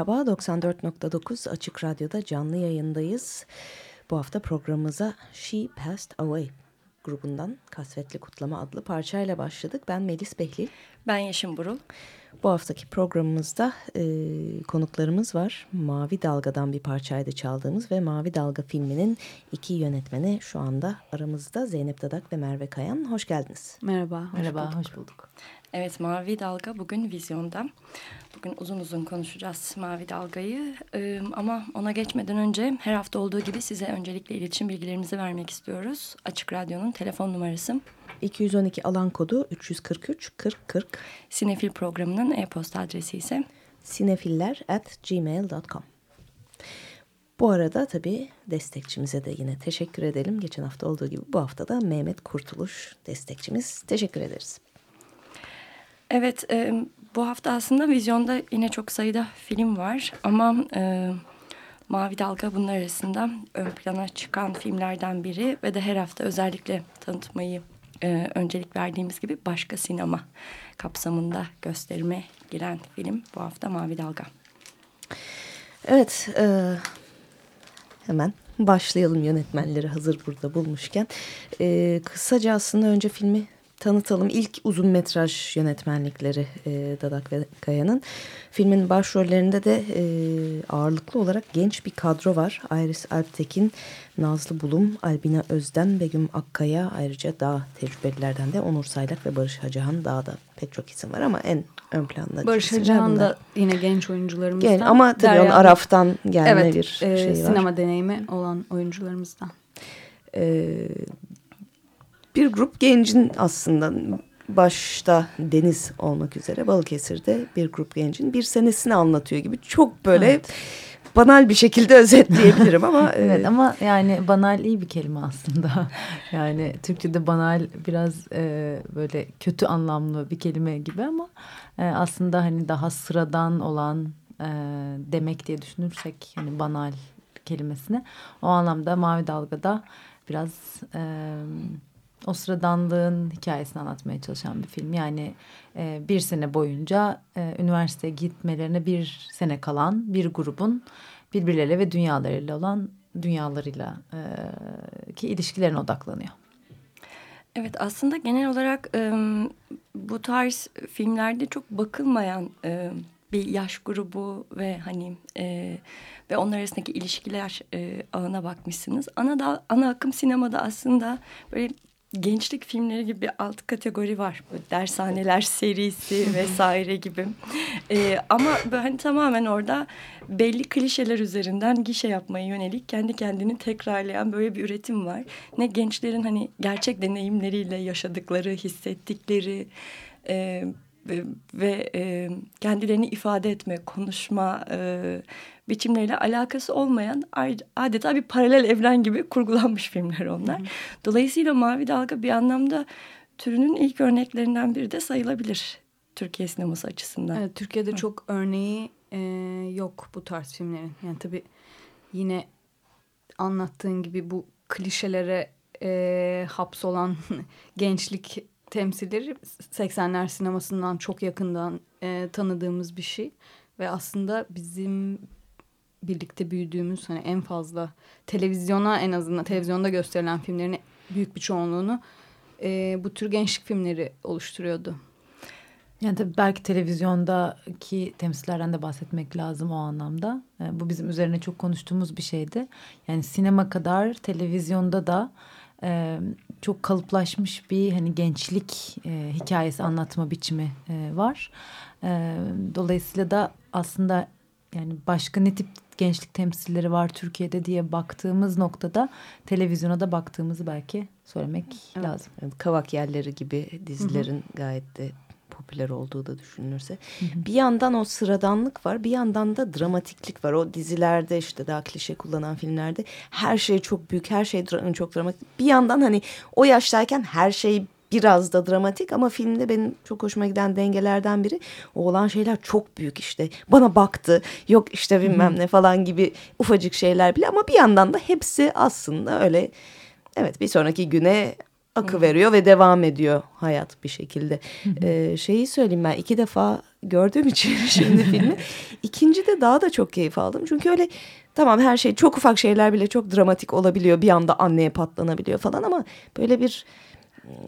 Merhaba 94.9 Açık Radyo'da canlı yayındayız. Bu hafta programımıza She Passed Away grubundan Kasvetli Kutlama adlı parçayla başladık. Ben Melis Behlil. Ben Yeşim Burul. Bu haftaki programımızda e, konuklarımız var. Mavi Dalga'dan bir parçaydı çaldığımız ve Mavi Dalga filminin iki yönetmeni şu anda aramızda Zeynep Dadak ve Merve Kayan. Hoş geldiniz. Merhaba. Hoş Merhaba, bulduk. hoş bulduk. Evet, Mavi Dalga bugün vizyonda. Bugün uzun uzun konuşacağız Mavi Dalga'yı. Ee, ama ona geçmeden önce her hafta olduğu gibi size öncelikle iletişim bilgilerimizi vermek istiyoruz. Açık Radyo'nun telefon numarası 212 alan kodu 343 40 40. Sinefil programının e-posta adresi ise sinefiller at gmail.com. Bu arada tabii destekçimize de yine teşekkür edelim. Geçen hafta olduğu gibi bu hafta da Mehmet Kurtuluş destekçimiz. Teşekkür ederiz. Evet, e, bu hafta aslında vizyonda yine çok sayıda film var ama e, Mavi Dalga bunlar arasında ön plana çıkan filmlerden biri ve de her hafta özellikle tanıtmayı e, öncelik verdiğimiz gibi başka sinema kapsamında gösterime giren film bu hafta Mavi Dalga. Evet, e, hemen başlayalım yönetmenleri hazır burada bulmuşken. E, kısaca aslında önce filmi tanıtalım. İlk uzun metraj yönetmenlikleri e, Dadak ve Kaya'nın. Filmin başrollerinde de e, ağırlıklı olarak genç bir kadro var. Iris Alptekin, Nazlı Bulum, Albina Özden, Begüm Akkaya ayrıca daha tecrübelilerden de Onur Saylak ve Barış Hacahan daha da pek çok isim var ama en ön planda. Barış Hacahan da yine genç oyuncularımızdan. Gen, ama tabii Derya, onun Araf'tan gelme evet, bir e, şey var. Sinema deneyimi olan oyuncularımızdan. Ee, bir grup gencin aslında başta Deniz olmak üzere Balıkesir'de bir grup gencin bir senesini anlatıyor gibi çok böyle evet. banal bir şekilde özetleyebilirim ama. evet ama yani banal iyi bir kelime aslında. yani Türkçe'de banal biraz e, böyle kötü anlamlı bir kelime gibi ama e, aslında hani daha sıradan olan e, demek diye düşünürsek hani banal kelimesini o anlamda Mavi Dalga'da biraz... E, o sıradanlığın hikayesini anlatmaya çalışan bir film. Yani e, bir sene boyunca e, üniversiteye gitmelerine bir sene kalan bir grubun birbirleriyle ve dünyalarıyla olan dünyalarıyla e, ki ilişkilerine odaklanıyor. Evet aslında genel olarak e, bu tarz filmlerde çok bakılmayan e, bir yaş grubu ve hani e, ve onlar arasındaki ilişkiler e, ağına bakmışsınız. Ana da ana akım sinemada aslında böyle gençlik filmleri gibi bir alt kategori var. Böyle dershaneler serisi vesaire gibi. Ee, ama ben tamamen orada belli klişeler üzerinden gişe yapmaya yönelik kendi kendini tekrarlayan böyle bir üretim var. Ne gençlerin hani gerçek deneyimleriyle yaşadıkları, hissettikleri... E, ve, ve e, kendilerini ifade etme, konuşma e, biçimleriyle alakası olmayan adeta bir paralel evren gibi kurgulanmış filmler onlar. Hı hı. Dolayısıyla Mavi Dalga bir anlamda türünün ilk örneklerinden biri de sayılabilir Türkiye sineması açısından. Evet, Türkiye'de hı. çok örneği e, yok bu tarz filmlerin. Yani tabii yine anlattığın gibi bu klişelere e, hapsolan gençlik temsilleri 80'ler sinemasından çok yakından e, tanıdığımız bir şey. Ve aslında bizim birlikte büyüdüğümüz hani en fazla televizyona en azından televizyonda gösterilen filmlerin büyük bir çoğunluğunu e, bu tür gençlik filmleri oluşturuyordu. Yani tabii belki televizyondaki temsillerden de bahsetmek lazım o anlamda. E, bu bizim üzerine çok konuştuğumuz bir şeydi. Yani sinema kadar televizyonda da e, çok kalıplaşmış bir hani gençlik e, hikayesi anlatma biçimi e, var. E, dolayısıyla da aslında yani başka ne tip gençlik temsilleri var Türkiye'de diye baktığımız noktada televizyona da baktığımızı belki söylemek evet. lazım. Evet, kavak yerleri gibi dizilerin Hı -hı. gayet de popüler olduğu da düşünülürse. Hı hı. Bir yandan o sıradanlık var bir yandan da dramatiklik var. O dizilerde işte daha klişe kullanan filmlerde her şey çok büyük her şey çok dramatik. Bir yandan hani o yaştayken her şey biraz da dramatik ama filmde benim çok hoşuma giden dengelerden biri o olan şeyler çok büyük işte bana baktı yok işte bilmem ne falan gibi ufacık şeyler bile ama bir yandan da hepsi aslında öyle evet bir sonraki güne akı veriyor ve devam ediyor hayat bir şekilde. ee, şeyi söyleyeyim ben iki defa gördüğüm için şimdi filmi. İkinci de daha da çok keyif aldım. Çünkü öyle tamam her şey çok ufak şeyler bile çok dramatik olabiliyor. Bir anda anneye patlanabiliyor falan ama böyle bir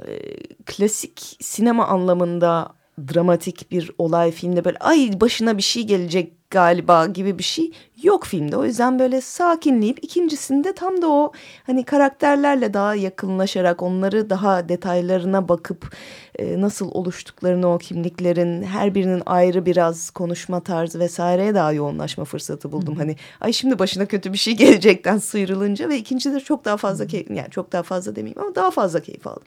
e, klasik sinema anlamında dramatik bir olay filmde böyle ay başına bir şey gelecek galiba gibi bir şey yok filmde. O yüzden böyle sakinleyip ikincisinde tam da o hani karakterlerle daha yakınlaşarak onları daha detaylarına bakıp e, nasıl oluştuklarını o kimliklerin her birinin ayrı biraz konuşma tarzı vesaireye daha yoğunlaşma fırsatı buldum. Hani ay şimdi başına kötü bir şey gelecekten sıyrılınca ve ikincide çok daha fazla keyif yani çok daha fazla demeyeyim ama daha fazla keyif aldım.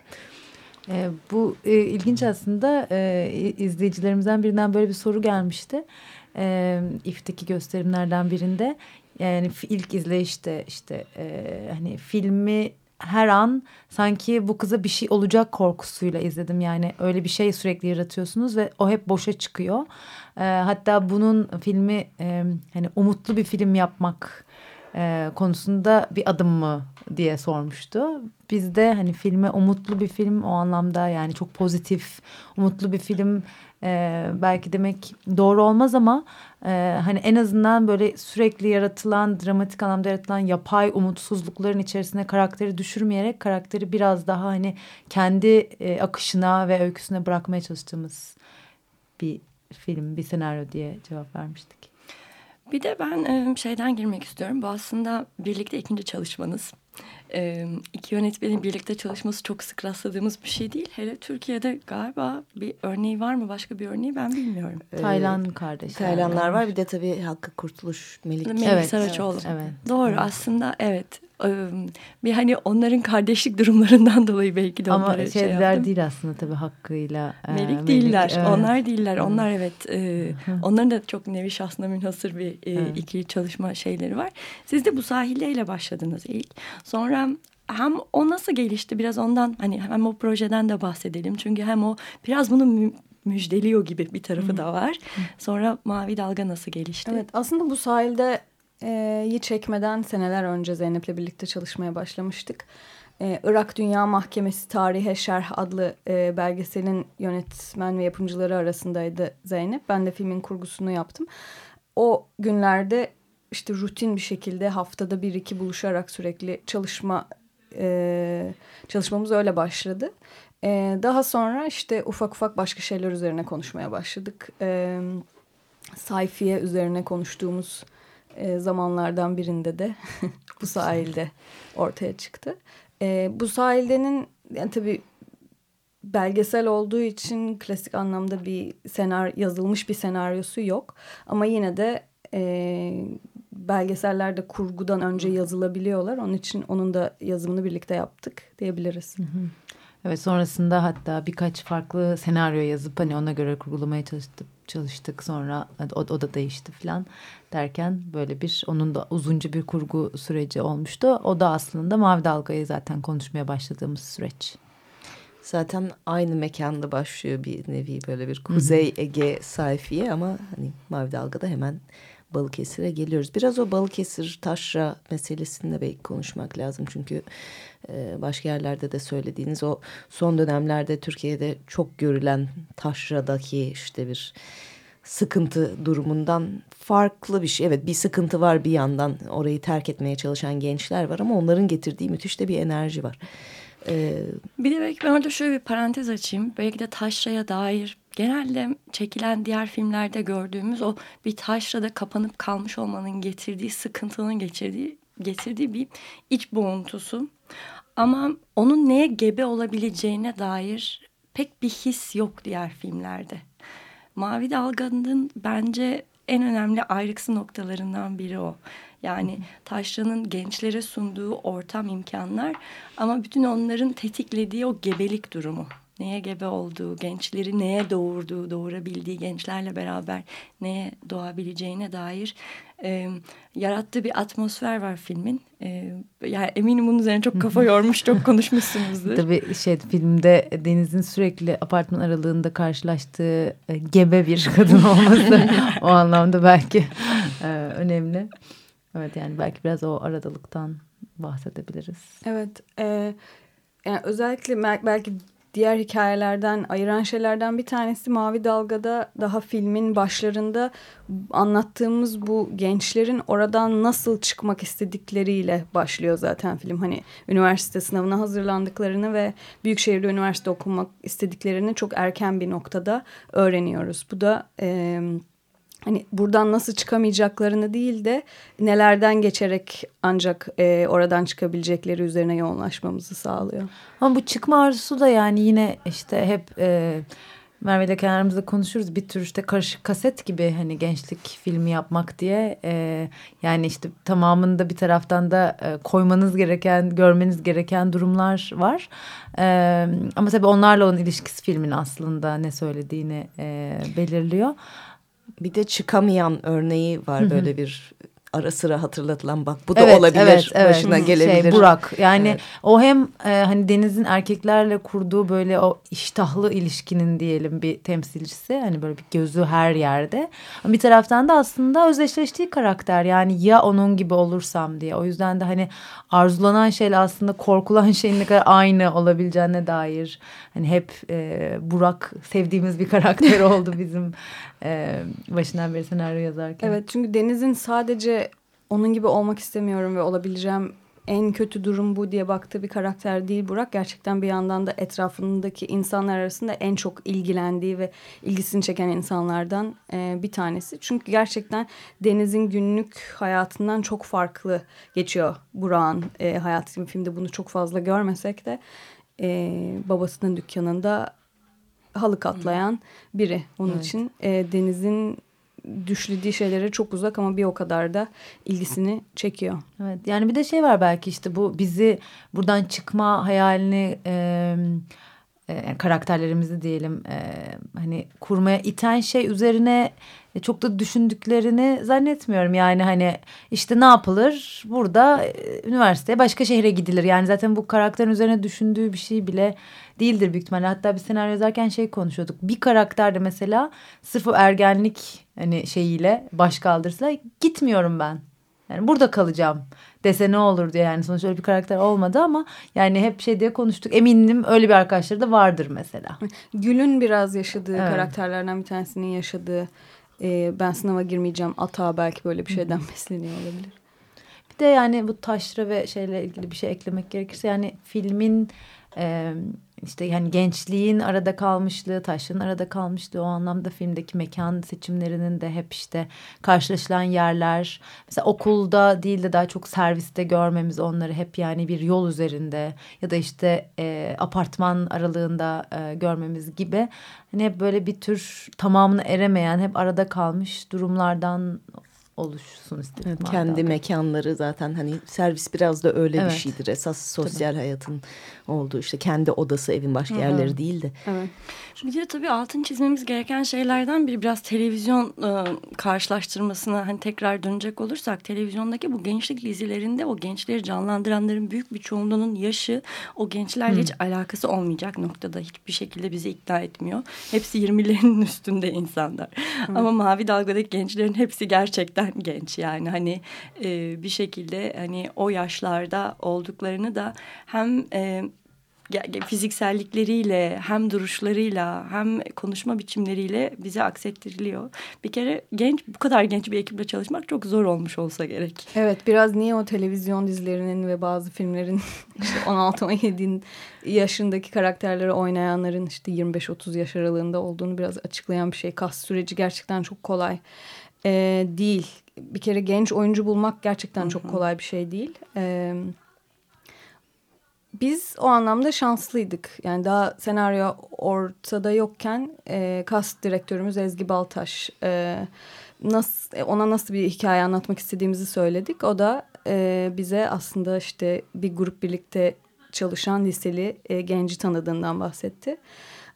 E, bu e, ilginç aslında e, izleyicilerimizden birinden böyle bir soru gelmişti. E, İF'teki gösterimlerden birinde yani ilk izleyişte işte e, hani filmi her an sanki bu kıza bir şey olacak korkusuyla izledim. Yani öyle bir şey sürekli yaratıyorsunuz ve o hep boşa çıkıyor. E, hatta bunun filmi e, hani umutlu bir film yapmak e, konusunda bir adım mı diye sormuştu. Biz de hani filme umutlu bir film o anlamda yani çok pozitif, umutlu bir film e, belki demek doğru olmaz ama e, hani en azından böyle sürekli yaratılan, dramatik anlamda yaratılan yapay umutsuzlukların içerisine karakteri düşürmeyerek karakteri biraz daha hani kendi e, akışına ve öyküsüne bırakmaya çalıştığımız bir film, bir senaryo diye cevap vermiştik. Bir de ben şeyden girmek istiyorum. Bu aslında birlikte ikinci çalışmanız. İki yönetmenin birlikte çalışması çok sık rastladığımız bir şey değil. Hele Türkiye'de galiba bir örneği var mı? Başka bir örneği ben bilmiyorum. Taylan kardeşler. Taylanlar var. Bir de tabii Hakkı Kurtuluş, Melik. Melik evet, Saraçoğlu. Evet, evet. Doğru evet. aslında evet bir hani onların kardeşlik durumlarından dolayı belki de Ama onlara şey yaptım. değil aslında tabii hakkıyla. Melik, Melik değiller. Evet. Onlar değiller. Onlar evet. E, onların da çok nevi şahsına münhasır bir e, evet. ikili çalışma şeyleri var. Siz de bu sahilleyle başladınız ilk. Sonra hem o nasıl gelişti biraz ondan hani hem o projeden de bahsedelim. Çünkü hem o biraz bunu müjdeliyor gibi bir tarafı Hı. da var. Sonra Mavi Dalga nasıl gelişti? Evet aslında bu sahilde e, çekmeden seneler önce Zeynep'le birlikte çalışmaya başlamıştık. E, Irak Dünya Mahkemesi Tarihe Şerh adlı e, belgeselin yönetmen ve yapımcıları arasındaydı Zeynep. Ben de filmin kurgusunu yaptım. O günlerde işte rutin bir şekilde haftada bir iki buluşarak sürekli çalışma e, çalışmamız öyle başladı. E, daha sonra işte ufak ufak başka şeyler üzerine konuşmaya başladık. E, sayfiye üzerine konuştuğumuz e, zamanlardan birinde de bu sahilde ortaya çıktı. E, bu sahildenin yani tabii belgesel olduğu için klasik anlamda bir senar yazılmış bir senaryosu yok. Ama yine de e, belgesellerde kurgudan önce yazılabiliyorlar. Onun için onun da yazımını birlikte yaptık diyebiliriz. Hı hı. Evet sonrasında hatta birkaç farklı senaryo yazıp hani ona göre kurgulamaya çalıştık, çalıştık. Sonra o, o da değişti falan derken böyle bir onun da uzunca bir kurgu süreci olmuştu. O da aslında Mavi Dalga'yı zaten konuşmaya başladığımız süreç. Zaten aynı mekanda başlıyor bir nevi böyle bir Kuzey Ege sayfiye ama hani Mavi Dalga'da hemen Balıkesir'e geliyoruz. Biraz o Balıkesir taşra meselesinde belki konuşmak lazım. Çünkü başka yerlerde de söylediğiniz o son dönemlerde Türkiye'de çok görülen taşradaki işte bir sıkıntı durumundan farklı bir şey. Evet bir sıkıntı var bir yandan orayı terk etmeye çalışan gençler var ama onların getirdiği müthiş de bir enerji var. Ee, bir de belki ben orada şöyle bir parantez açayım. Belki de taşraya dair genelde çekilen diğer filmlerde gördüğümüz o bir taşrada kapanıp kalmış olmanın getirdiği sıkıntının geçirdiği getirdiği bir iç boğuntusu. Ama onun neye gebe olabileceğine dair pek bir his yok diğer filmlerde. Mavi Dalga'nın bence en önemli ayrıksı noktalarından biri o. Yani Taşra'nın gençlere sunduğu ortam imkanlar ama bütün onların tetiklediği o gebelik durumu neye gebe olduğu, gençleri neye doğurduğu, doğurabildiği gençlerle beraber neye doğabileceğine dair e, yarattığı bir atmosfer var filmin. E, yani eminim bunun üzerine çok kafa yormuş, çok konuşmuşsunuzdur. Tabii şey filmde Deniz'in sürekli apartman aralığında karşılaştığı e, gebe bir kadın olması o anlamda belki e, önemli. Evet yani belki biraz o aradalıktan bahsedebiliriz. Evet. E, yani özellikle belki diğer hikayelerden ayıran şeylerden bir tanesi Mavi Dalga'da daha filmin başlarında anlattığımız bu gençlerin oradan nasıl çıkmak istedikleriyle başlıyor zaten film. Hani üniversite sınavına hazırlandıklarını ve büyükşehirde üniversite okumak istediklerini çok erken bir noktada öğreniyoruz. Bu da... E, hani buradan nasıl çıkamayacaklarını değil de nelerden geçerek ancak e, oradan çıkabilecekleri üzerine yoğunlaşmamızı sağlıyor. Ama bu çıkma arzusu da yani yine işte hep e, Merve ile kenarımızda konuşuruz bir tür işte karışık kaset gibi hani gençlik filmi yapmak diye e, yani işte tamamında bir taraftan da e, koymanız gereken görmeniz gereken durumlar var e, ama tabii onlarla olan ilişkisi filmin aslında ne söylediğini e, belirliyor. Bir de çıkamayan örneği var Hı hı. böyle bir ara sıra hatırlatılan bak bu da evet, olabilir evet, evet. başına gelebilir. Şey, Burak yani Evet. o hem e, hani Deniz'in erkeklerle kurduğu böyle o iştahlı ilişkinin diyelim bir temsilcisi. Hani böyle bir gözü her yerde. Bir taraftan da aslında özdeşleştiği karakter yani ya onun gibi olursam diye. O yüzden de hani arzulanan şeyle aslında korkulan şeyin ne kadar aynı olabileceğine dair. Hani hep e, Burak sevdiğimiz bir karakter oldu bizim e, başından beri senaryo yazarken. Evet çünkü Deniz'in sadece onun gibi olmak istemiyorum ve olabileceğim en kötü durum bu diye baktığı bir karakter değil Burak. Gerçekten bir yandan da etrafındaki insanlar arasında en çok ilgilendiği ve ilgisini çeken insanlardan e, bir tanesi. Çünkü gerçekten Deniz'in günlük hayatından çok farklı geçiyor Burak'ın e, hayatı. Filmde bunu çok fazla görmesek de babasının dükkanında halı katlayan biri. Onun Evet. için e, Deniz'in düşlediği şeylere çok uzak ama bir o kadar da ilgisini çekiyor. Evet yani bir de şey var belki işte bu bizi buradan çıkma hayalini e, e, karakterlerimizi diyelim e, hani kurmaya iten şey üzerine e, çok da düşündüklerini zannetmiyorum. Yani hani işte ne yapılır burada e, üniversiteye başka şehre gidilir. Yani zaten bu karakterin üzerine düşündüğü bir şey bile değildir büyük ihtimalle. Hatta bir senaryo yazarken şey konuşuyorduk. Bir karakter de mesela sırf o ergenlik hani şeyiyle baş kaldırsa gitmiyorum ben. Yani burada kalacağım dese ne olur diye yani sonuçta öyle bir karakter olmadı ama yani hep şey diye konuştuk. Eminim öyle bir arkadaşları da vardır mesela. Gül'ün biraz yaşadığı Evet. karakterlerden bir tanesinin yaşadığı e, ben sınava girmeyeceğim ata belki böyle bir şeyden besleniyor olabilir. Bir de yani bu taşra ve şeyle ilgili bir şey eklemek gerekirse yani filmin e, işte yani gençliğin arada kalmışlığı, taşların arada kalmışlığı o anlamda filmdeki mekan seçimlerinin de hep işte karşılaşılan yerler. Mesela okulda değil de daha çok serviste görmemiz onları hep yani bir yol üzerinde ya da işte e, apartman aralığında e, görmemiz gibi. Hani hep böyle bir tür tamamını eremeyen hep arada kalmış durumlardan oluşsun istedim. Evet, kendi mekanları zaten hani servis biraz da öyle Evet. bir şeydir. Esas sosyal hayatın olduğu işte kendi odası evin başka yerleri değil de. Evet. Bir de tabii altın çizmemiz gereken şeylerden biri biraz televizyon e, karşılaştırmasına hani tekrar dönecek olursak televizyondaki bu gençlik dizilerinde o gençleri canlandıranların büyük bir çoğunluğunun yaşı o gençlerle hiç alakası olmayacak noktada hiçbir şekilde bizi ikna etmiyor. Hepsi 20'lerinin üstünde insanlar. Ama Mavi Dalga'daki gençlerin hepsi gerçekten genç yani hani e, bir şekilde hani o yaşlarda olduklarını da hem e, fiziksellikleriyle hem duruşlarıyla hem konuşma biçimleriyle bize aksettiriliyor. Bir kere genç bu kadar genç bir ekiple çalışmak çok zor olmuş olsa gerek. Evet biraz niye o televizyon dizilerinin ve bazı filmlerin işte 16-17 yaşındaki karakterleri oynayanların işte 25-30 yaş aralığında olduğunu biraz açıklayan bir şey. Kas süreci gerçekten çok kolay ee, değil. Bir kere genç oyuncu bulmak gerçekten çok kolay bir şey değil. Ee, biz o anlamda şanslıydık. Yani daha senaryo ortada yokken e, kast direktörümüz Ezgi Baltaş e, nasıl ona nasıl bir hikaye anlatmak istediğimizi söyledik. O da e, bize aslında işte bir grup birlikte çalışan liseli e, genci tanıdığından bahsetti.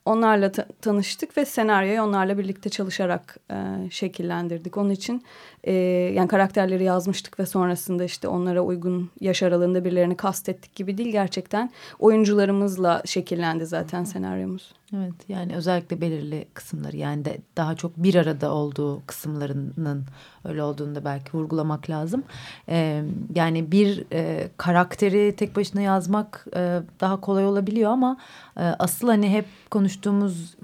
Onlarla ta- tanıştık ve senaryoyu onlarla birlikte çalışarak e, şekillendirdik. Onun için e, yani karakterleri yazmıştık ve sonrasında işte onlara uygun yaş aralığında birilerini kastettik gibi değil. Gerçekten oyuncularımızla şekillendi zaten senaryomuz. Evet yani özellikle belirli kısımları yani de daha çok bir arada olduğu kısımlarının öyle olduğunu da belki vurgulamak lazım. Ee, yani bir e, karakteri tek başına yazmak e, daha kolay olabiliyor ama e, asıl hani hep konuştuğumuz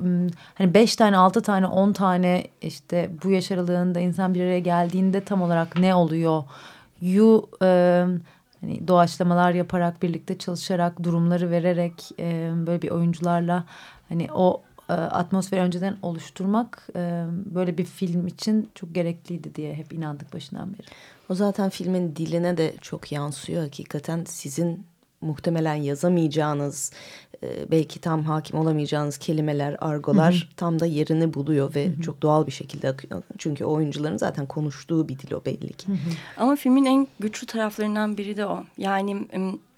hani beş tane altı tane on tane işte bu yaş aralığında insan bir araya geldiğinde tam olarak ne oluyor? You e, hani doğaçlamalar yaparak birlikte çalışarak durumları vererek e, böyle bir oyuncularla hani o e, atmosferi önceden oluşturmak e, böyle bir film için çok gerekliydi diye hep inandık başından beri. O zaten filmin diline de çok yansıyor hakikaten sizin muhtemelen yazamayacağınız e, belki tam hakim olamayacağınız kelimeler, argolar hı hı. tam da yerini buluyor ve hı hı. çok doğal bir şekilde akıyor. Çünkü oyuncuların zaten konuştuğu bir dil o belli ki. Hı hı. Ama filmin en güçlü taraflarından biri de o. Yani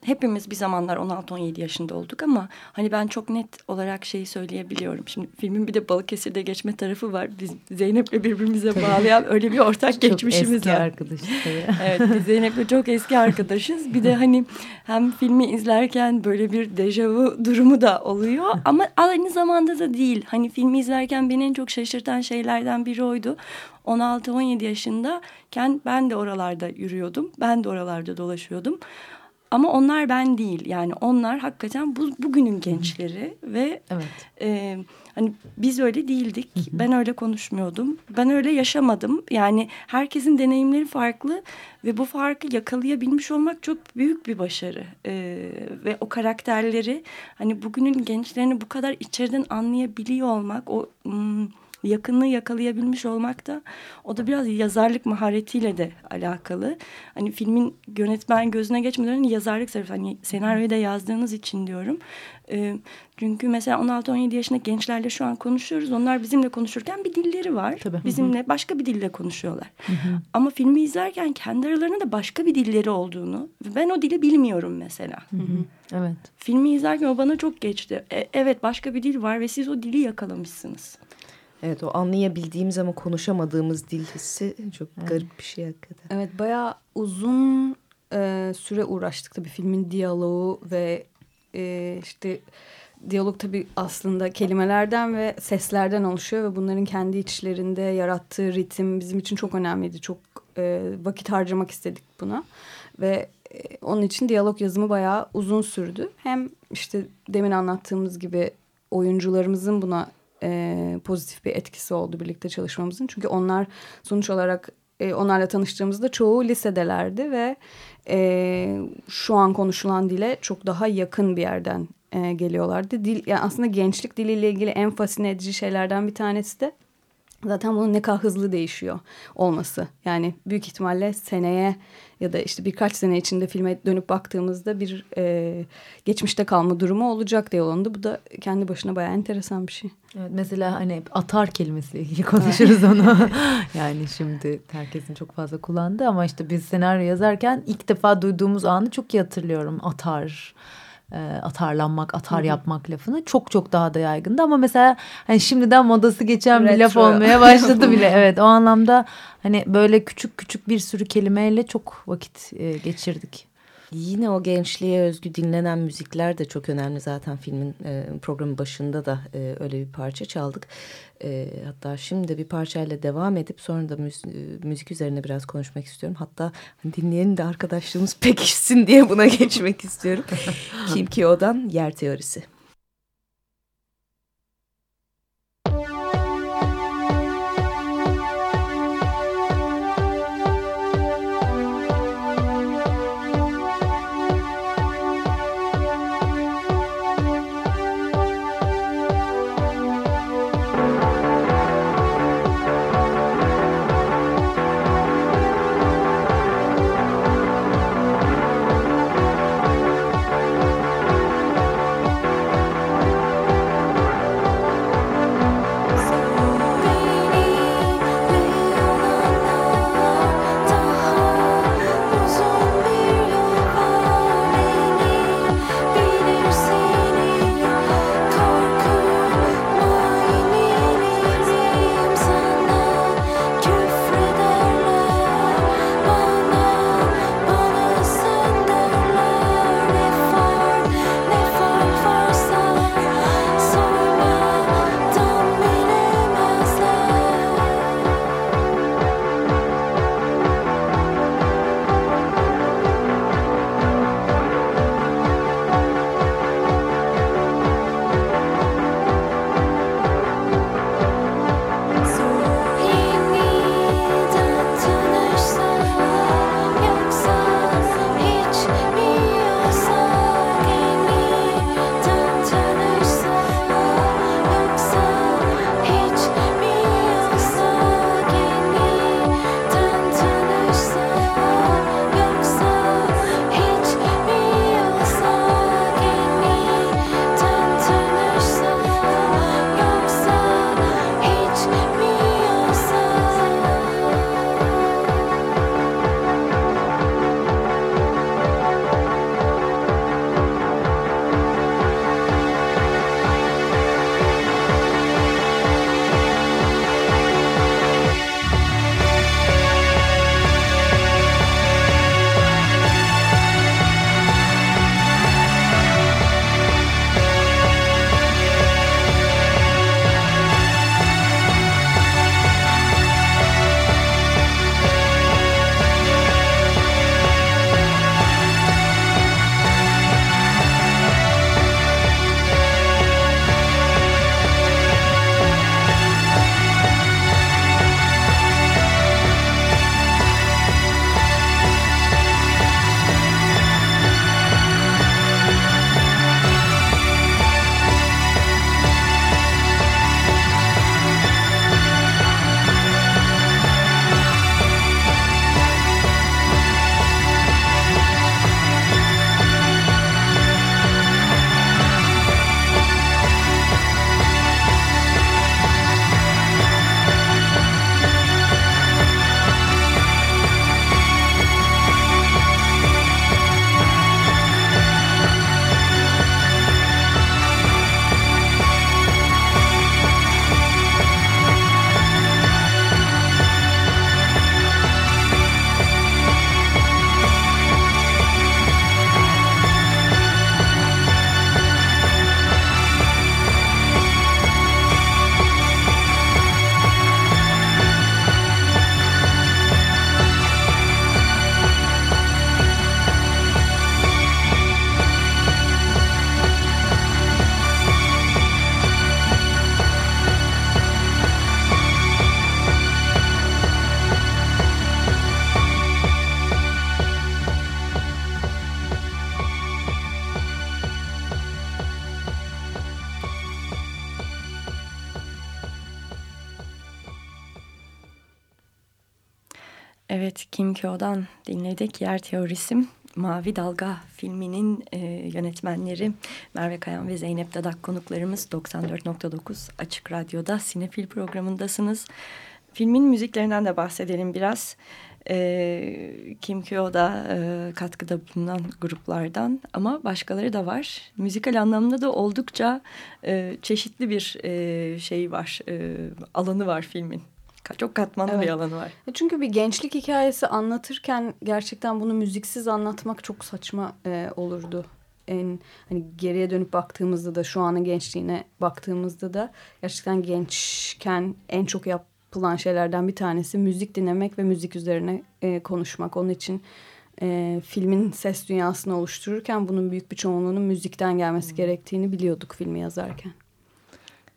hepimiz bir zamanlar 16-17 yaşında olduk ama hani ben çok net olarak şeyi söyleyebiliyorum. Şimdi filmin bir de Balıkesir'de geçme tarafı var. Biz Zeynep'le birbirimize bağlayan öyle bir ortak çok geçmişimiz var. Çok eski arkadaş. evet biz Zeynep'le çok eski arkadaşız. Bir de hani hem filmi izlerken böyle bir dejavu durumu da oluyor ama aynı zamanda da değil. Hani filmi izlerken beni en çok şaşırtan şeylerden biri oydu. 16-17 yaşındayken ben de oralarda yürüyordum. Ben de oralarda dolaşıyordum. Ama onlar ben değil yani onlar hakikaten bu, bugünün gençleri ve evet. e, hani biz öyle değildik. Hı hı. Ben öyle konuşmuyordum. Ben öyle yaşamadım. Yani herkesin deneyimleri farklı ve bu farkı yakalayabilmiş olmak çok büyük bir başarı. E, ve o karakterleri hani bugünün gençlerini bu kadar içeriden anlayabiliyor olmak o... Hmm, yakınlığı yakalayabilmiş olmak da o da biraz yazarlık maharetiyle de alakalı. Hani filmin yönetmen gözüne geçmeden önce yazarlık tarafı hani senaryoyu da yazdığınız için diyorum. E, çünkü mesela 16-17 yaşında gençlerle şu an konuşuyoruz. Onlar bizimle konuşurken bir dilleri var. Tabii. Bizimle başka bir dille konuşuyorlar. Ama filmi izlerken kendi aralarında da başka bir dilleri olduğunu ben o dili bilmiyorum mesela. Evet. Filmi izlerken o bana çok geçti. E, evet başka bir dil var ve siz o dili yakalamışsınız. Evet o anlayabildiğimiz ama konuşamadığımız dil hissi çok evet. garip bir şey hakikaten. Evet bayağı uzun e, süre uğraştık tabii filmin diyaloğu ve e, işte diyalog tabii aslında kelimelerden ve seslerden oluşuyor ve bunların kendi içlerinde yarattığı ritim bizim için çok önemliydi. Çok e, vakit harcamak istedik buna ve e, onun için diyalog yazımı bayağı uzun sürdü. Hem işte demin anlattığımız gibi oyuncularımızın buna e, pozitif bir etkisi oldu birlikte çalışmamızın. Çünkü onlar sonuç olarak e, onlarla tanıştığımızda çoğu lisedelerdi ve e, şu an konuşulan dile çok daha yakın bir yerden e, geliyorlardı. Dil, yani aslında gençlik diliyle ilgili en fascine edici şeylerden bir tanesi de zaten bunun ne kadar hızlı değişiyor olması. Yani büyük ihtimalle seneye ya da işte birkaç sene içinde filme dönüp baktığımızda bir e, geçmişte kalma durumu olacak diyalogunda. Bu da kendi başına bayağı enteresan bir şey. Evet, mesela hani atar kelimesi ilgili konuşuruz onu. yani şimdi herkesin çok fazla kullandığı ama işte biz senaryo yazarken ilk defa duyduğumuz anı çok iyi hatırlıyorum. Atar atarlanmak, atar yapmak lafını çok çok daha da yaygındı ama mesela hani şimdiden modası geçen bir laf olmaya başladı bile. Evet o anlamda hani böyle küçük küçük bir sürü kelimeyle çok vakit e, geçirdik. Yine o gençliğe özgü dinlenen müzikler de çok önemli zaten filmin e, programın başında da e, öyle bir parça çaldık. E, hatta şimdi bir parçayla devam edip sonra da müzik, e, müzik üzerine biraz konuşmak istiyorum. Hatta hani dinleyenin de arkadaşlığımız pekişsin diye buna geçmek istiyorum. Kim ki odan yer teorisi. Dinledik Yer Teorisim. Mavi Dalga filminin e, yönetmenleri Merve Kayan ve Zeynep Dadak konuklarımız 94.9 Açık Radyo'da Sinefil programındasınız. Filmin müziklerinden de bahsedelim biraz. E, Kim Kyo'da e, katkıda bulunan gruplardan ama başkaları da var. Müzikal anlamda da oldukça e, çeşitli bir e, şey var, e, alanı var filmin. Çok katmanlı evet. bir alanı var. E, çünkü bir gençlik hikayesi anlatırken gerçekten bunu müziksiz anlatmak çok saçma e, olurdu. En hani geriye dönüp baktığımızda da şu anın gençliğine baktığımızda da gerçekten gençken en çok yapılan şeylerden bir tanesi müzik dinlemek ve müzik üzerine e, konuşmak. Onun için e, filmin ses dünyasını oluştururken bunun büyük bir çoğunluğunun müzikten gelmesi hmm. gerektiğini biliyorduk filmi yazarken.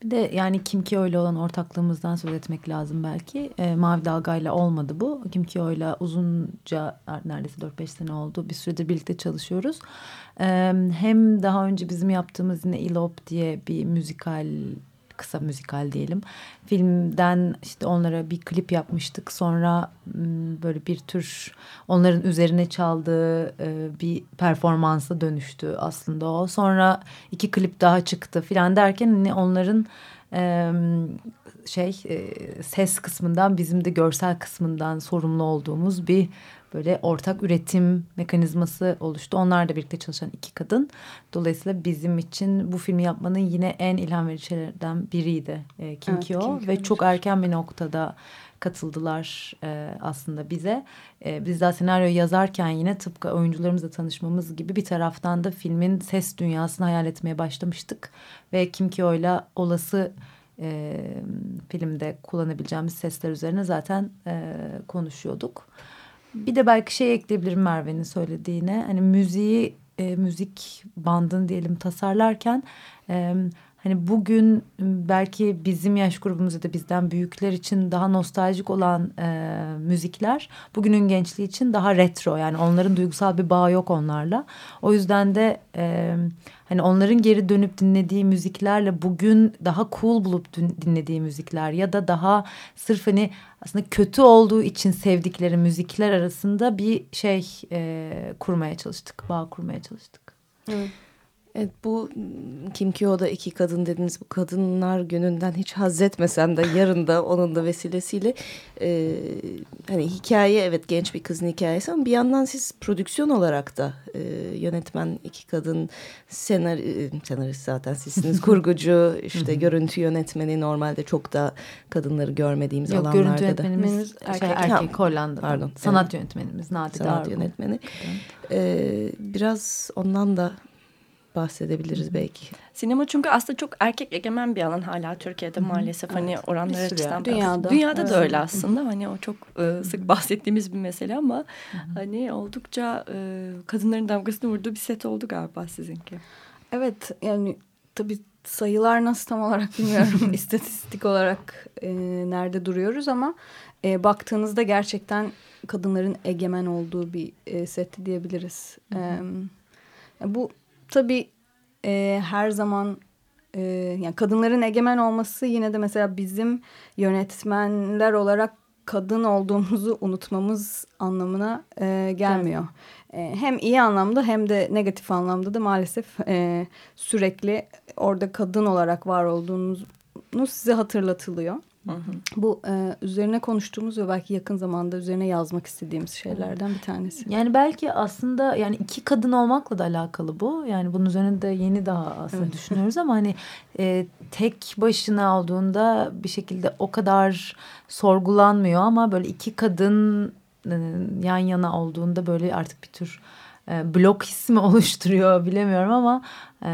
Bir de yani Kim Kyo ile olan ortaklığımızdan söz etmek lazım belki. E, Mavi Dalga'yla olmadı bu. Kim Kyo ile uzunca neredeyse 4-5 sene oldu. Bir süredir birlikte çalışıyoruz. E, hem daha önce bizim yaptığımız yine Elop diye bir müzikal kısa müzikal diyelim. Filmden işte onlara bir klip yapmıştık. Sonra böyle bir tür onların üzerine çaldığı bir performansa dönüştü aslında o. Sonra iki klip daha çıktı filan derken hani onların şey ses kısmından bizim de görsel kısmından sorumlu olduğumuz bir böyle ortak üretim mekanizması oluştu. Onlar da birlikte çalışan iki kadın. Dolayısıyla bizim için bu filmi yapmanın yine en ilham verici şeylerden biriydi e, Kim evet, Kyo. Kim ve çok erken bir noktada katıldılar e, aslında bize. E, biz daha senaryoyu yazarken yine tıpkı oyuncularımızla tanışmamız gibi bir taraftan da filmin ses dünyasını hayal etmeye başlamıştık. Ve Kim Kyo'yla olası e, filmde kullanabileceğimiz sesler üzerine zaten e, konuşuyorduk. Bir de belki şey ekleyebilirim Merve'nin söylediğine. Hani müziği, e, müzik bandını diyelim tasarlarken... E, Hani bugün belki bizim yaş grubumuz ya da bizden büyükler için daha nostaljik olan e, müzikler bugünün gençliği için daha retro yani onların duygusal bir bağı yok onlarla. O yüzden de e, hani onların geri dönüp dinlediği müziklerle bugün daha cool bulup dinlediği müzikler ya da daha sırf hani aslında kötü olduğu için sevdikleri müzikler arasında bir şey e, kurmaya çalıştık, bağ kurmaya çalıştık. Evet. Evet bu Kim Kyo'da iki kadın dediniz bu kadınlar gününden hiç haz etmesem de yarın da onun da vesilesiyle e, hani hikaye evet genç bir kızın hikayesi ama bir yandan siz prodüksiyon olarak da e, yönetmen iki kadın senar, e, senarist zaten sizsiniz kurgucu işte görüntü yönetmeni normalde çok da kadınları görmediğimiz Yok, alanlarda görüntü yönetmenimiz da. erkek, şey, erkek Hollanda'da. Pardon. Sanat evet. yönetmenimiz Nadide Sanat Argun. yönetmeni. Ee, biraz ondan da bahsedebiliriz belki. Sinema çünkü aslında çok erkek egemen bir alan hala Türkiye'de maalesef hani evet. hani oranlar açısından. Dünyada. Dünyada evet. da öyle aslında hani o çok e, sık bahsettiğimiz bir mesele ama hani oldukça e, kadınların damgasını vurduğu bir set oldu galiba sizinki. Evet yani tabii sayılar nasıl tam olarak bilmiyorum istatistik olarak e, nerede duruyoruz ama e, baktığınızda gerçekten kadınların egemen olduğu bir e, set diyebiliriz. E, bu tabii e, her zaman e, yani kadınların egemen olması yine de mesela bizim yönetmenler olarak kadın olduğumuzu unutmamız anlamına e, gelmiyor. E, hem iyi anlamda hem de negatif anlamda da maalesef e, sürekli orada kadın olarak var olduğunuz size hatırlatılıyor. Hı hı. Bu e, üzerine konuştuğumuz ve belki yakın zamanda üzerine yazmak istediğimiz şeylerden bir tanesi. Yani belki aslında yani iki kadın olmakla da alakalı bu. Yani bunun üzerine de yeni daha aslında evet. düşünüyoruz ama hani e, tek başına olduğunda bir şekilde o kadar sorgulanmıyor ama böyle iki kadın e, yan yana olduğunda böyle artık bir tür e, blok hissi mi oluşturuyor bilemiyorum ama e,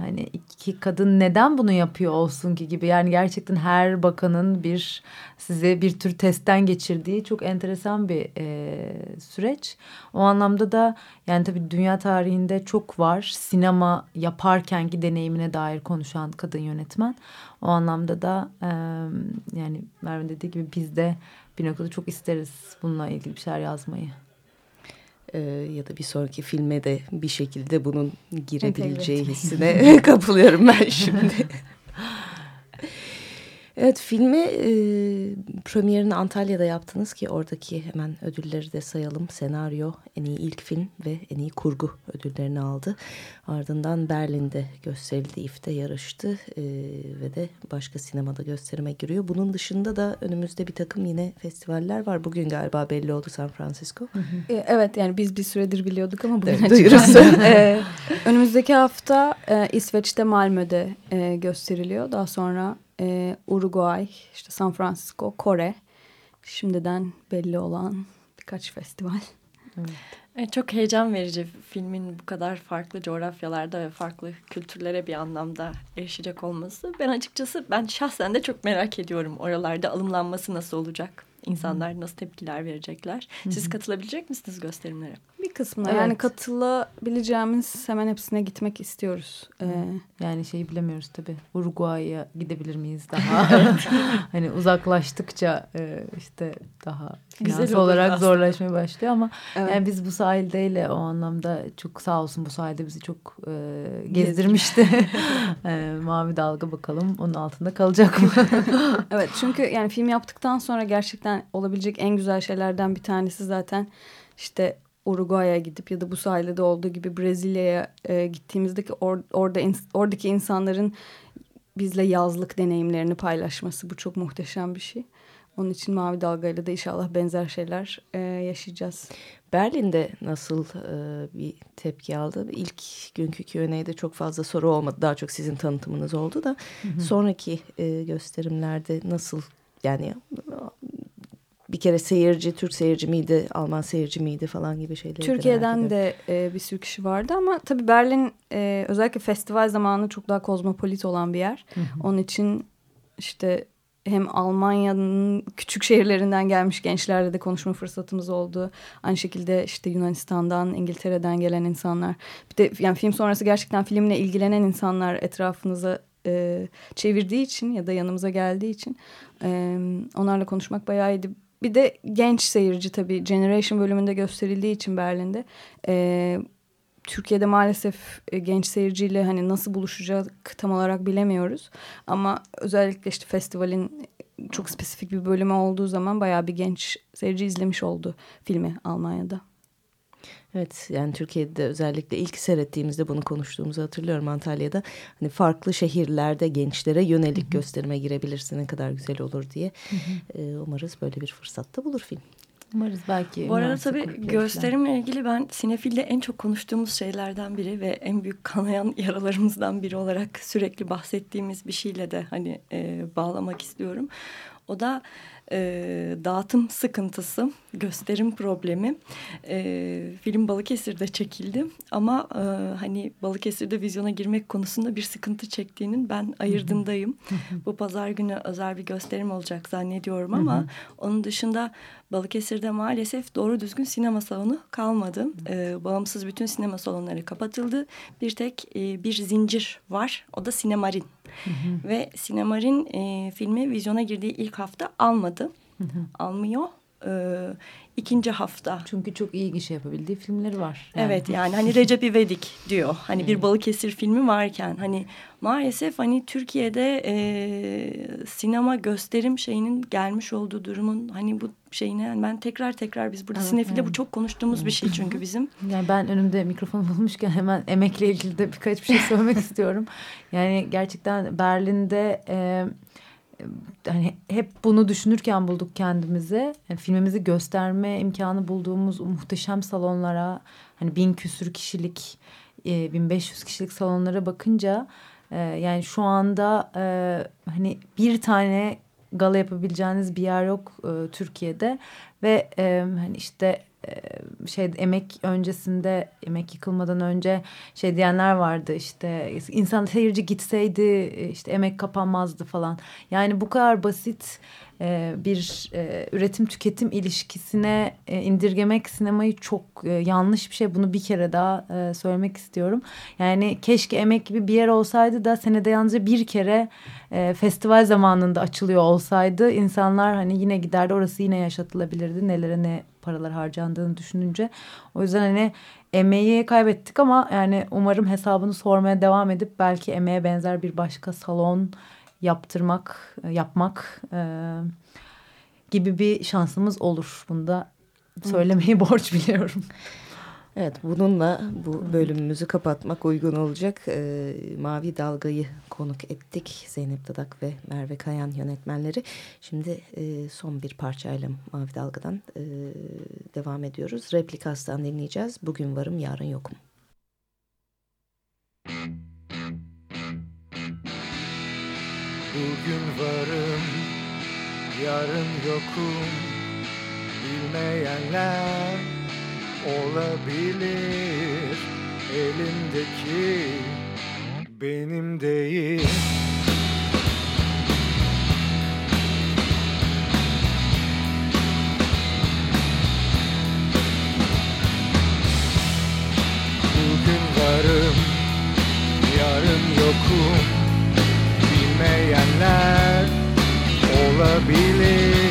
hani iki kadın neden bunu yapıyor olsun ki gibi yani gerçekten her bakanın bir size bir tür testten geçirdiği çok enteresan bir e, süreç. O anlamda da yani tabii dünya tarihinde çok var sinema yaparkenki deneyimine dair konuşan kadın yönetmen. O anlamda da e, yani Merve dediği gibi biz de bir noktada çok isteriz bununla ilgili bir şeyler yazmayı e, ya da bir sonraki filme de bir şekilde bunun girebileceği hissine kapılıyorum ben şimdi. Evet filmi e, premierini Antalya'da yaptınız ki oradaki hemen ödülleri de sayalım. Senaryo, en iyi ilk film ve en iyi kurgu ödüllerini aldı. Ardından Berlin'de gösterildi, İF'te yarıştı e, ve de başka sinemada gösterime giriyor. Bunun dışında da önümüzde bir takım yine festivaller var. Bugün galiba belli oldu San Francisco. E, evet yani biz bir süredir biliyorduk ama bugün Evet, açıklandı. e, önümüzdeki hafta e, İsveç'te Malmö'de e, gösteriliyor. Daha sonra e, Uruguay, işte San Francisco, Kore. Şimdiden belli olan birkaç festival. Evet, çok heyecan verici filmin bu kadar farklı coğrafyalarda ve farklı kültürlere bir anlamda erişecek olması. Ben açıkçası ben şahsen de çok merak ediyorum oralarda alımlanması nasıl olacak? İnsanlar nasıl tepkiler verecekler? Siz katılabilecek misiniz gösterimlere? Bir kısmına Evet. yani katılabileceğimiz hemen hepsine gitmek istiyoruz. E, Yani şeyi bilemiyoruz tabii. Uruguay'a gidebilir miyiz daha? hani uzaklaştıkça e, işte daha Güzel finansal olarak aslında. zorlaşmaya başlıyor ama evet. yani biz bu sahildeyle o anlamda çok sağ olsun bu sahilde bizi çok e, gezdirmişti. e, mavi dalga bakalım onun altında kalacak mı? Evet çünkü yani film yaptıktan sonra gerçekten olabilecek en güzel şeylerden bir tanesi zaten işte Uruguay'a gidip ya da bu sahilde de olduğu gibi Brezilya'ya e, gittiğimizdeki or, orada ins- oradaki insanların bizle yazlık deneyimlerini paylaşması bu çok muhteşem bir şey. Onun için Mavi Dalga'yla da inşallah benzer şeyler e, yaşayacağız. Berlin'de nasıl e, bir tepki aldı? İlk günkü Q&A'de çok fazla soru olmadı. Daha çok sizin tanıtımınız oldu da sonraki e, gösterimlerde nasıl yani bir kere seyirci Türk seyirci miydi, Alman seyirci miydi falan gibi şeyleri Türkiye'den de e, bir sürü kişi vardı ama tabii Berlin e, özellikle festival zamanı çok daha kozmopolit olan bir yer. Onun için işte hem Almanya'nın küçük şehirlerinden gelmiş gençlerle de konuşma fırsatımız oldu. Aynı şekilde işte Yunanistan'dan, İngiltere'den gelen insanlar. Bir de yani film sonrası gerçekten filmle ilgilenen insanlar etrafınıza e, çevirdiği için ya da yanımıza geldiği için e, onlarla konuşmak bayağı iyiydi. Bir de genç seyirci tabii Generation bölümünde gösterildiği için Berlin'de e, Türkiye'de maalesef e, genç seyirciyle hani nasıl buluşacak tam olarak bilemiyoruz. Ama özellikle işte festivalin çok spesifik bir bölümü olduğu zaman bayağı bir genç seyirci izlemiş oldu filmi Almanya'da. Evet yani Türkiye'de özellikle ilk seyrettiğimizde bunu konuştuğumuzu hatırlıyorum Antalya'da. Hani farklı şehirlerde gençlere yönelik gösterime girebilirse ne kadar güzel olur diye. E, umarız böyle bir fırsatta bulur film. Umarız belki. Bu arada tabii gösterimle ilgili ben sinefilde en çok konuştuğumuz şeylerden biri ve en büyük kanayan yaralarımızdan biri olarak sürekli bahsettiğimiz bir şeyle de hani e, bağlamak istiyorum. O da e, dağıtım sıkıntısı, gösterim problemi. E, film Balıkesir'de çekildi ama e, hani Balıkesir'de vizyona girmek konusunda bir sıkıntı çektiğinin ben ayırdındayım. Bu pazar günü özel bir gösterim olacak zannediyorum ama onun dışında Balıkesir'de maalesef doğru düzgün sinema salonu kalmadı. E, bağımsız bütün sinema salonları kapatıldı. Bir tek e, bir zincir var o da Sinemarin. Ve Sinemarin e, filmi vizyona girdiği ilk hafta almadı. Almıyor. E, ikinci hafta. Çünkü çok iyi gişe yapabildiği filmleri var. Yani. Evet yani hani Recep İvedik diyor. Hani bir Balıkesir filmi varken hani maalesef hani Türkiye'de e, sinema gösterim şeyinin gelmiş olduğu durumun hani bu şeyine yani ben tekrar tekrar biz burada Evet, sinefilde bu evet. çok konuştuğumuz bir şey çünkü bizim. Yani ben önümde mikrofon bulmuşken hemen emekle ilgili de birkaç bir şey söylemek istiyorum. Yani gerçekten Berlin'de e, hani hep bunu düşünürken bulduk kendimizi. Yani filmimizi gösterme imkanı bulduğumuz muhteşem salonlara hani bin küsür kişilik, e, 1500 kişilik salonlara bakınca e, yani şu anda e, hani bir tane gala yapabileceğiniz bir yer yok e, Türkiye'de ve e, hani işte şey emek öncesinde emek yıkılmadan önce şey diyenler vardı işte insan seyirci gitseydi e, işte emek kapanmazdı falan. Yani bu kadar basit e, bir e, üretim tüketim ilişkisine e, indirgemek sinemayı çok yanlış bir şey. Bunu bir kere daha söylemek istiyorum. Yani keşke emek gibi bir yer olsaydı da senede yalnızca bir kere e, festival zamanında açılıyor olsaydı insanlar hani yine giderdi orası yine yaşatılabilirdi. Nelere ne paralar harcandığını düşününce. O yüzden hani emeği kaybettik ama yani umarım hesabını sormaya devam edip belki emeğe benzer bir başka salon yaptırmak, yapmak e, gibi bir şansımız olur. Bunu da söylemeyi borç biliyorum. Evet bununla bu bölümümüzü kapatmak uygun olacak. Ee, Mavi Dalga'yı konuk ettik. Zeynep Dadak ve Merve Kayan yönetmenleri. Şimdi e, son bir parçayla Mavi Dalga'dan e, devam ediyoruz. Replikas'tan dinleyeceğiz. Bugün varım yarın yokum. Bugün varım, yarın yokum. Bilmeyenler olabilir. Elimdeki benim değil olabilir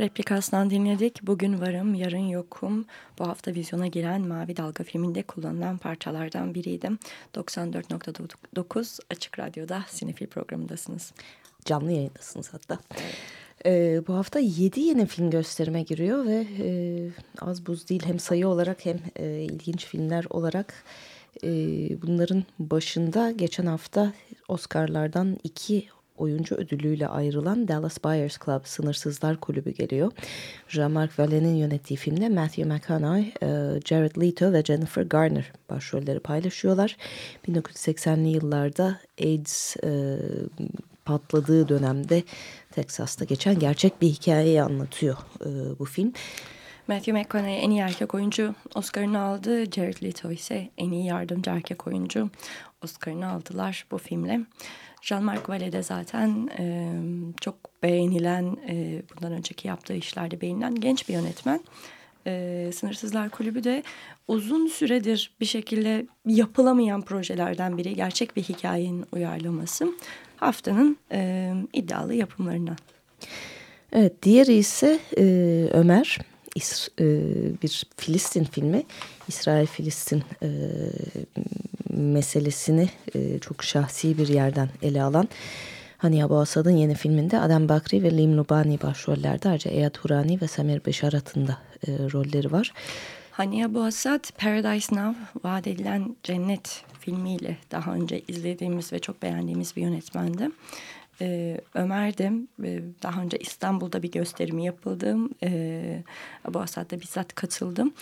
Replikasından dinledik. Bugün varım, yarın yokum. Bu hafta vizyona giren Mavi Dalga filminde kullanılan parçalardan biriydim. 94.9 Açık Radyo'da Sinefil programındasınız. Canlı yayındasınız hatta. Ee, bu hafta 7 yeni film gösterime giriyor ve e, az buz değil hem sayı olarak hem e, ilginç filmler olarak e, bunların başında geçen hafta Oscar'lardan iki oyuncu ödülüyle ayrılan Dallas Buyers Club Sınırsızlar Kulübü geliyor. Jean-Marc Vallée'nin yönettiği filmde Matthew McConaughey, e, Jared Leto ve Jennifer Garner başrolleri paylaşıyorlar. 1980'li yıllarda AIDS e, patladığı dönemde Teksas'ta geçen gerçek bir hikayeyi anlatıyor e, bu film. Matthew McConaughey en iyi erkek oyuncu Oscar'ını aldı. Jared Leto ise en iyi yardımcı erkek oyuncu Oscar'ını aldılar bu filmle. Jean-Marc Vallée de zaten e, çok beğenilen, e, bundan önceki yaptığı işlerde beğenilen genç bir yönetmen. E, Sınırsızlar Kulübü de uzun süredir bir şekilde yapılamayan projelerden biri. Gerçek bir hikayenin uyarlaması. Haftanın e, iddialı yapımlarından. Evet, diğeri ise e, Ömer. E, bir Filistin filmi. İsrail-Filistin e, meselesini e, çok şahsi bir yerden ele alan Hani Abu Asad'ın yeni filminde Adem Bakri ve Lim Lubani başrollerde ayrıca Eyad Hurani ve Samir Beşarat'ın da rolleri var. Hani Abu Paradise Now vaat edilen cennet filmiyle daha önce izlediğimiz ve çok beğendiğimiz bir yönetmendi. Ee, Ömer'dim. Ee, daha önce İstanbul'da bir gösterimi yapıldım. Ee, Abu Asad'da bizzat katıldım.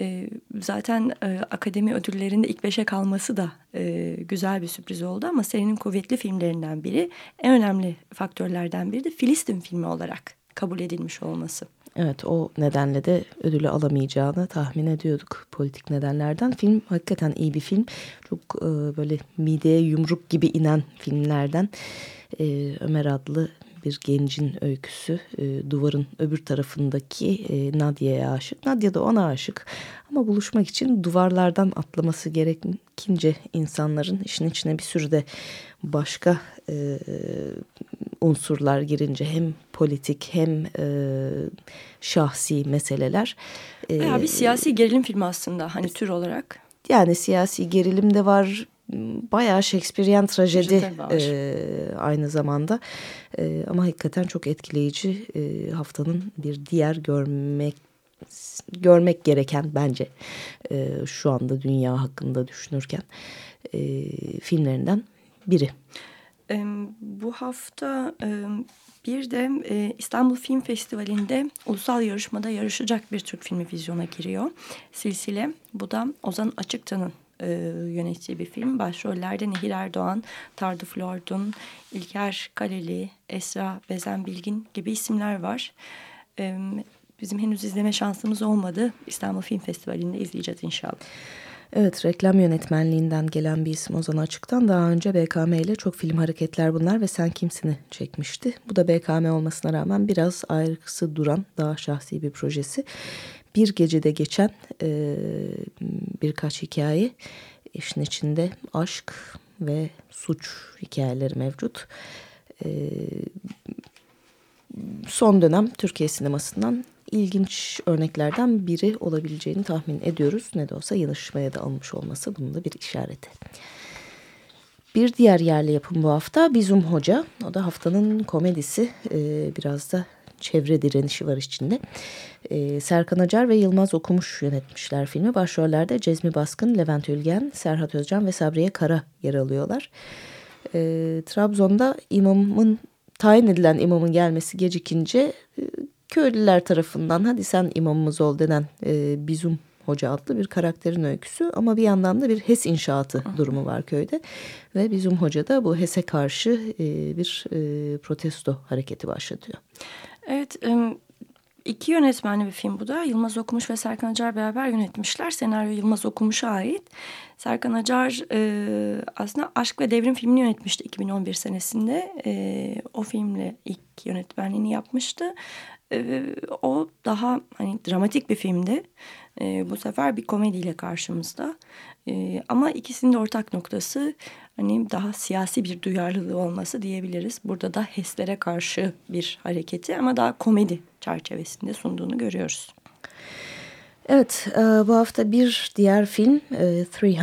Ee, zaten e, akademi ödüllerinde ilk beşe kalması da e, güzel bir sürpriz oldu. Ama serinin kuvvetli filmlerinden biri, en önemli faktörlerden biri de Filistin filmi olarak kabul edilmiş olması. Evet o nedenle de ödülü alamayacağını tahmin ediyorduk politik nedenlerden. Film hakikaten iyi bir film. Çok e, böyle mideye yumruk gibi inen filmlerden e, Ömer adlı bir gencin öyküsü e, duvarın öbür tarafındaki e, Nadia'ya aşık. Nadia da ona aşık ama buluşmak için duvarlardan atlaması gerekince insanların işin içine bir sürü de başka e, unsurlar girince hem politik hem e, şahsi meseleler. E, Bayağı bir siyasi gerilim filmi aslında hani tür olarak. Yani siyasi gerilim de var bayağı Shakespearean trajedi e, aynı zamanda e, ama hakikaten çok etkileyici e, haftanın bir diğer görmek görmek gereken bence e, şu anda dünya hakkında düşünürken e, filmlerinden biri. E, bu hafta e, bir de e, İstanbul Film Festivali'nde ulusal yarışmada yarışacak bir Türk filmi vizyona giriyor. Silsile bu da Ozan Açıktan'ın e, yönettiği bir film. Başrollerde Nehir Erdoğan, Tardu Flordun, İlker Kaleli, Esra Bezen Bilgin gibi isimler var. E, bizim henüz izleme şansımız olmadı. İstanbul Film Festivali'nde izleyeceğiz inşallah. Evet reklam yönetmenliğinden gelen bir isim Ozan Açık'tan daha önce BKM ile çok film hareketler bunlar ve Sen Kimsin'i çekmişti. Bu da BKM olmasına rağmen biraz ayrıksı duran daha şahsi bir projesi bir gecede geçen e, birkaç hikaye. İşin içinde aşk ve suç hikayeleri mevcut. E, son dönem Türkiye sinemasından ilginç örneklerden biri olabileceğini tahmin ediyoruz. Ne de olsa yarışmaya da alınmış olması bunun da bir işareti. Bir diğer yerli yapım bu hafta Bizum Hoca. O da haftanın komedisi. Ee, biraz da çevre direnişi var içinde. Ee, Serkan Acar ve Yılmaz Okumuş yönetmişler filmi. Başrollerde Cezmi Baskın, Levent Ülgen, Serhat Özcan ve Sabriye Kara yer alıyorlar. Ee, Trabzon'da imamın tayin edilen imamın gelmesi gecikince e, köylüler tarafından hadi sen imamımız ol denen e, Bizum Hoca adlı bir karakterin öyküsü ama bir yandan da bir HES inşaatı durumu var köyde ve Bizum Hoca da bu HES'e karşı e, bir e, protesto hareketi başlatıyor. Evet, iki yönetmenli bir film bu da. Yılmaz Okumuş ve Serkan Acar beraber yönetmişler. Senaryo Yılmaz Okumuş'a ait. Serkan Acar aslında Aşk ve Devrim filmini yönetmişti 2011 senesinde. O filmle ilk yönetmenliğini yapmıştı. O daha hani dramatik bir filmdi. Bu sefer bir komediyle karşımızda. Ama ikisinin de ortak noktası hani daha siyasi bir duyarlılığı olması diyebiliriz. Burada da HES'lere karşı bir hareketi ama daha komedi çerçevesinde sunduğunu görüyoruz. Evet, e, bu hafta bir diğer film 300 e,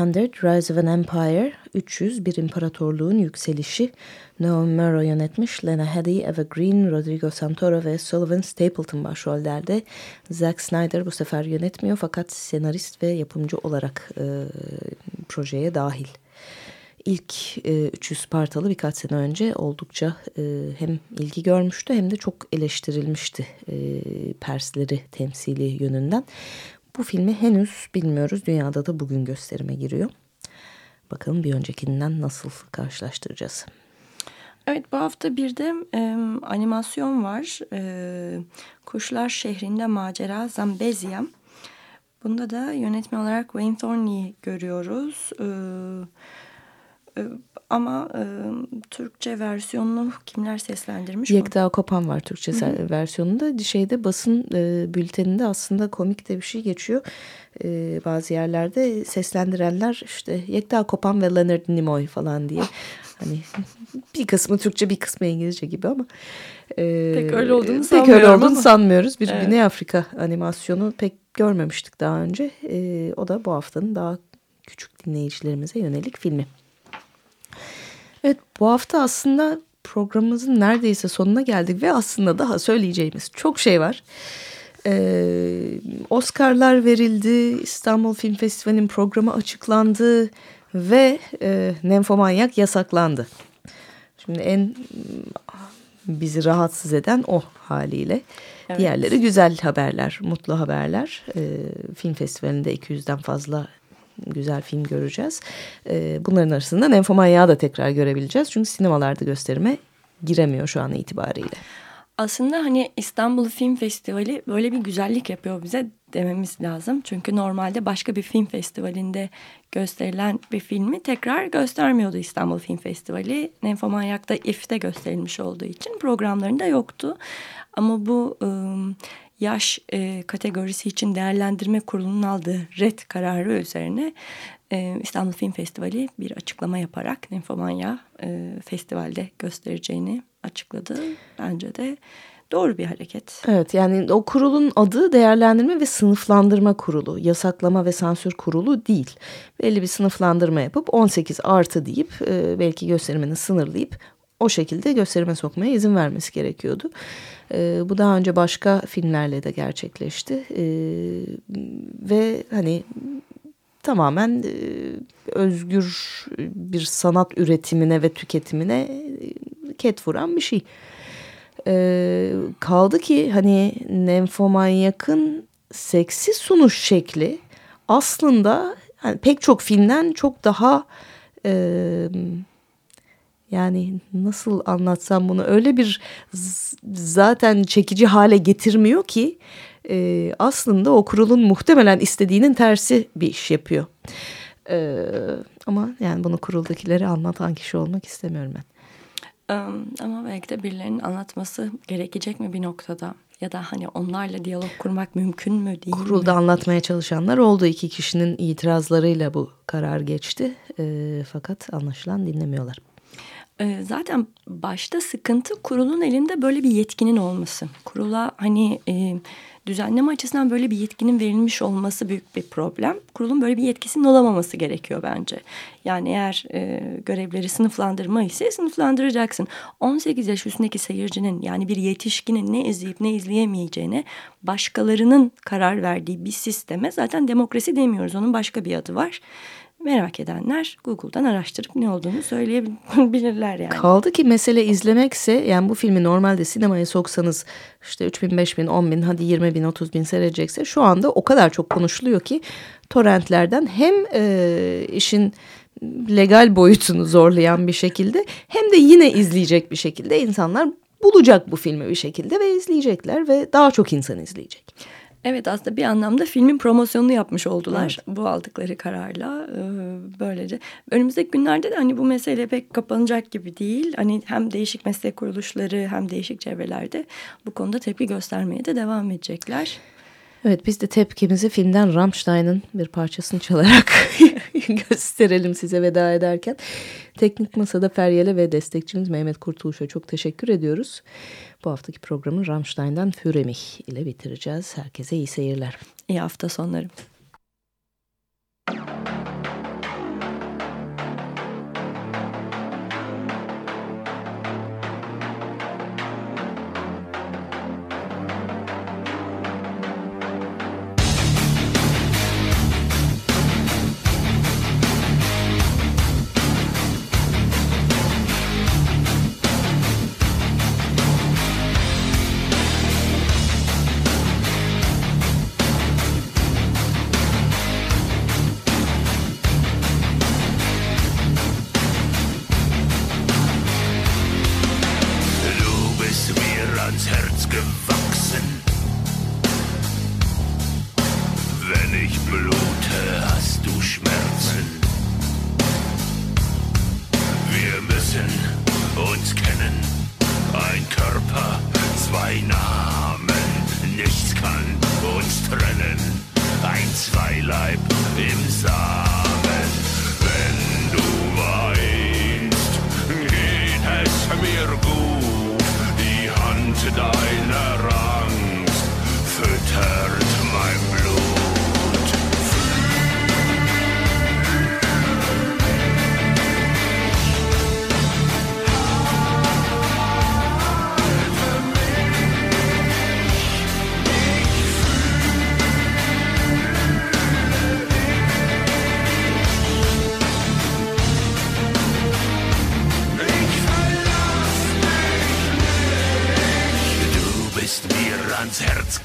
Rise of an Empire, 300 bir imparatorluğun yükselişi. Noam Murrow yönetmiş, Lena Headey, Eva Green, Rodrigo Santoro ve Sullivan Stapleton başrollerde. Zack Snyder bu sefer yönetmiyor fakat senarist ve yapımcı olarak e, projeye dahil. İlk e, 300 Spartalı birkaç sene önce oldukça e, hem ilgi görmüştü hem de çok eleştirilmişti e, Persleri temsili yönünden. Bu filmi henüz bilmiyoruz. Dünyada da bugün gösterime giriyor. Bakalım bir öncekinden nasıl karşılaştıracağız. Evet bu hafta bir de e, animasyon var. E, Kuşlar Şehrinde Macera Zambezia. Bunda da yönetmen olarak Wayne Thornley'i görüyoruz. E, e, ama e, Türkçe versiyonunu kimler seslendirmiş? Yekta Kopan var Türkçe Hı -hı. versiyonunda. Şeyde basın e, bülteninde aslında komik de bir şey geçiyor. E, bazı yerlerde seslendirenler işte Yekta Kopan ve Leonard Nimoy falan diye. Hani bir kısmı Türkçe bir kısmı İngilizce gibi ama. E, pek öyle olduğunu pek öyle olduğunu ama. sanmıyoruz. Bir evet. Güney Afrika animasyonu pek görmemiştik daha önce. E, o da bu haftanın daha küçük dinleyicilerimize yönelik filmi. Evet bu hafta aslında programımızın neredeyse sonuna geldik ve aslında daha söyleyeceğimiz çok şey var. Ee, Oscar'lar verildi, İstanbul Film Festivali'nin programı açıklandı ve e, Nemfomanyak yasaklandı. Şimdi en bizi rahatsız eden o haliyle. Evet. Diğerleri güzel haberler, mutlu haberler. E, film festivalinde 200'den fazla güzel film göreceğiz. E, bunların arasında Nenfomanyağı da tekrar görebileceğiz. Çünkü sinemalarda gösterime giremiyor şu an itibariyle. Aslında hani İstanbul Film Festivali böyle bir güzellik yapıyor bize dememiz lazım. Çünkü normalde başka bir film festivalinde gösterilen bir filmi tekrar göstermiyordu İstanbul Film Festivali. Nenfomanyak'ta İF'te gösterilmiş olduğu için programlarında yoktu. Ama bu ıı, yaş e, kategorisi için değerlendirme kurulunun aldığı red kararı üzerine e, İstanbul Film Festivali bir açıklama yaparak Nymphomania e, festivalde göstereceğini açıkladı. Bence de doğru bir hareket. Evet yani o kurulun adı değerlendirme ve sınıflandırma kurulu. Yasaklama ve sansür kurulu değil. Belli bir sınıflandırma yapıp 18 artı deyip e, belki gösterimini sınırlayıp o şekilde gösterime sokmaya izin vermesi gerekiyordu. E, bu daha önce başka filmlerle de gerçekleşti. E, ve hani tamamen e, özgür bir sanat üretimine ve tüketimine e, ket vuran bir şey. E, kaldı ki hani Nemfomanyak'ın seksi sunuş şekli aslında hani pek çok filmden çok daha... E, yani nasıl anlatsam bunu öyle bir zaten çekici hale getirmiyor ki e, aslında o kurulun muhtemelen istediğinin tersi bir iş yapıyor. E, ama yani bunu kuruldakilere anlatan kişi olmak istemiyorum ben. Ama belki de birilerinin anlatması gerekecek mi bir noktada? Ya da hani onlarla diyalog kurmak mümkün mü değil Kurulda mi? anlatmaya çalışanlar oldu. iki kişinin itirazlarıyla bu karar geçti. E, fakat anlaşılan dinlemiyorlar. Ee, zaten başta sıkıntı kurulun elinde böyle bir yetkinin olması. Kurula hani e, düzenleme açısından böyle bir yetkinin verilmiş olması büyük bir problem. Kurulun böyle bir yetkisinin olamaması gerekiyor bence. Yani eğer e, görevleri sınıflandırma ise sınıflandıracaksın. 18 yaş üstündeki seyircinin yani bir yetişkinin ne izleyip ne izleyemeyeceğine başkalarının karar verdiği bir sisteme zaten demokrasi demiyoruz. Onun başka bir adı var merak edenler Google'dan araştırıp ne olduğunu söyleyebilirler yani. Kaldı ki mesele izlemekse yani bu filmi normalde sinemaya soksanız işte 3 bin, 5 bin, 10 bin hadi 20 bin, 30 bin seyredecekse şu anda o kadar çok konuşuluyor ki torrentlerden hem e, işin legal boyutunu zorlayan bir şekilde hem de yine izleyecek bir şekilde insanlar bulacak bu filmi bir şekilde ve izleyecekler ve daha çok insan izleyecek. Evet aslında bir anlamda filmin promosyonunu yapmış oldular evet. bu aldıkları kararla. Böylece önümüzdeki günlerde de hani bu mesele pek kapanacak gibi değil. Hani hem değişik meslek kuruluşları hem değişik çevrelerde bu konuda tepki göstermeye de devam edecekler. Evet biz de tepkimizi filmden Rammstein'ın bir parçasını çalarak gösterelim size veda ederken. Teknik Masada Feryal'e ve destekçimiz Mehmet Kurtuluş'a çok teşekkür ediyoruz. Bu haftaki programı Rammstein'dan Für ile bitireceğiz. Herkese iyi seyirler. İyi hafta sonları.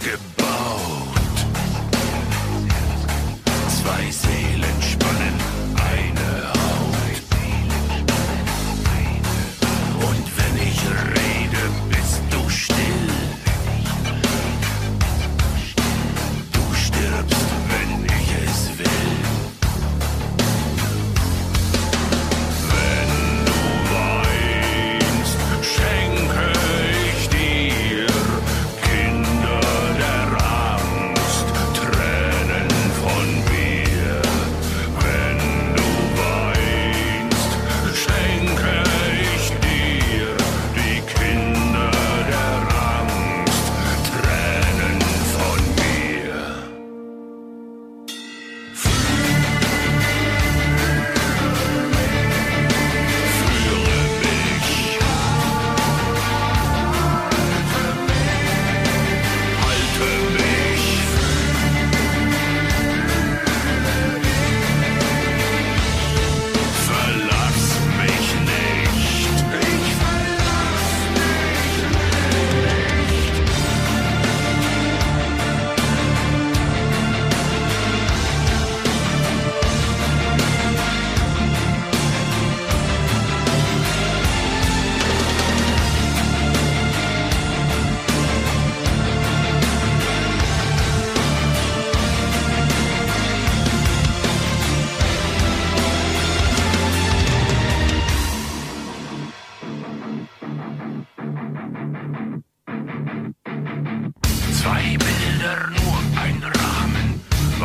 Skip.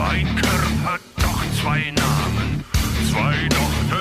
Sein Kerl hat doch zwei Namen, zwei Tochter.